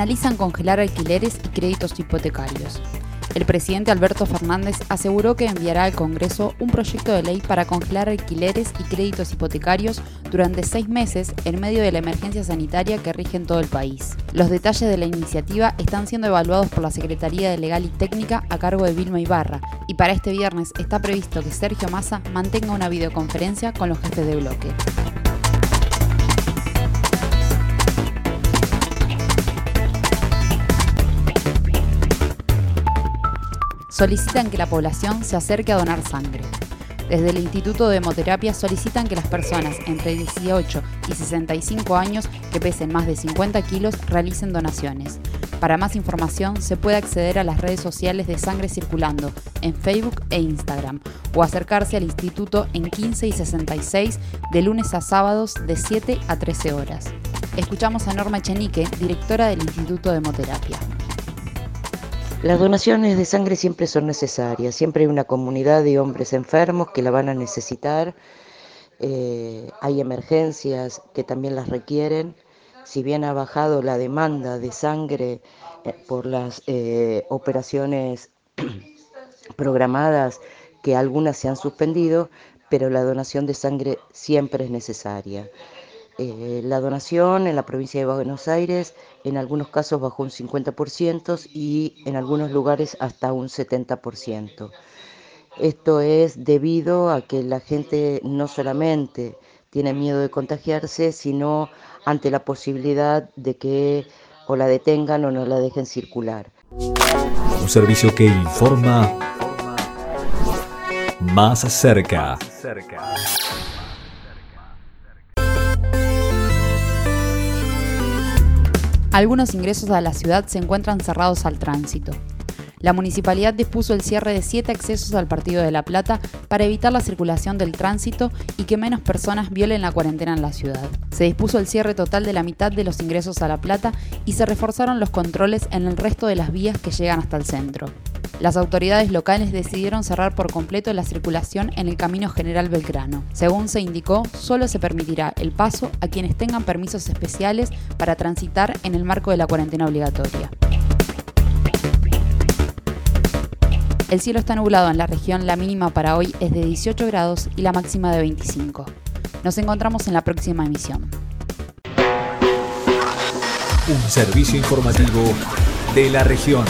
Analizan congelar alquileres y créditos hipotecarios. El presidente Alberto Fernández aseguró que enviará al Congreso un proyecto de ley para congelar alquileres y créditos hipotecarios durante seis meses en medio de la emergencia sanitaria que rige en todo el país. Los detalles de la iniciativa están siendo evaluados por la Secretaría de Legal y Técnica a cargo de Vilma Ibarra y para este viernes está previsto que Sergio Massa mantenga una videoconferencia con los jefes de bloque. Solicitan que la población se acerque a donar sangre. Desde el Instituto de Hemoterapia solicitan que las personas entre 18 y 65 años que pesen más de 50 kilos realicen donaciones. Para más información se puede acceder a las redes sociales de Sangre Circulando en Facebook e Instagram o acercarse al instituto en 15 y 66 de lunes a sábados de 7 a 13 horas. Escuchamos a Norma Chenique, directora del Instituto de Hemoterapia. Las donaciones de sangre siempre son necesarias, siempre hay una comunidad de hombres enfermos que la van a necesitar, eh, hay emergencias que también las requieren, si bien ha bajado la demanda de sangre eh, por las eh, operaciones programadas, que algunas se han suspendido, pero la donación de sangre siempre es necesaria. Eh, la donación en la provincia de Buenos Aires en algunos casos bajó un 50% y en algunos lugares hasta un 70%. Esto es debido a que la gente no solamente tiene miedo de contagiarse, sino ante la posibilidad de que o la detengan o no la dejen circular. Un servicio que informa más cerca. Algunos ingresos a la ciudad se encuentran cerrados al tránsito. La municipalidad dispuso el cierre de siete accesos al Partido de La Plata para evitar la circulación del tránsito y que menos personas violen la cuarentena en la ciudad. Se dispuso el cierre total de la mitad de los ingresos a La Plata y se reforzaron los controles en el resto de las vías que llegan hasta el centro. Las autoridades locales decidieron cerrar por completo la circulación en el Camino General Belgrano. Según se indicó, solo se permitirá el paso a quienes tengan permisos especiales para transitar en el marco de la cuarentena obligatoria. El cielo está nublado en la región, la mínima para hoy es de 18 grados y la máxima de 25. Nos encontramos en la próxima emisión. Un servicio informativo de la región.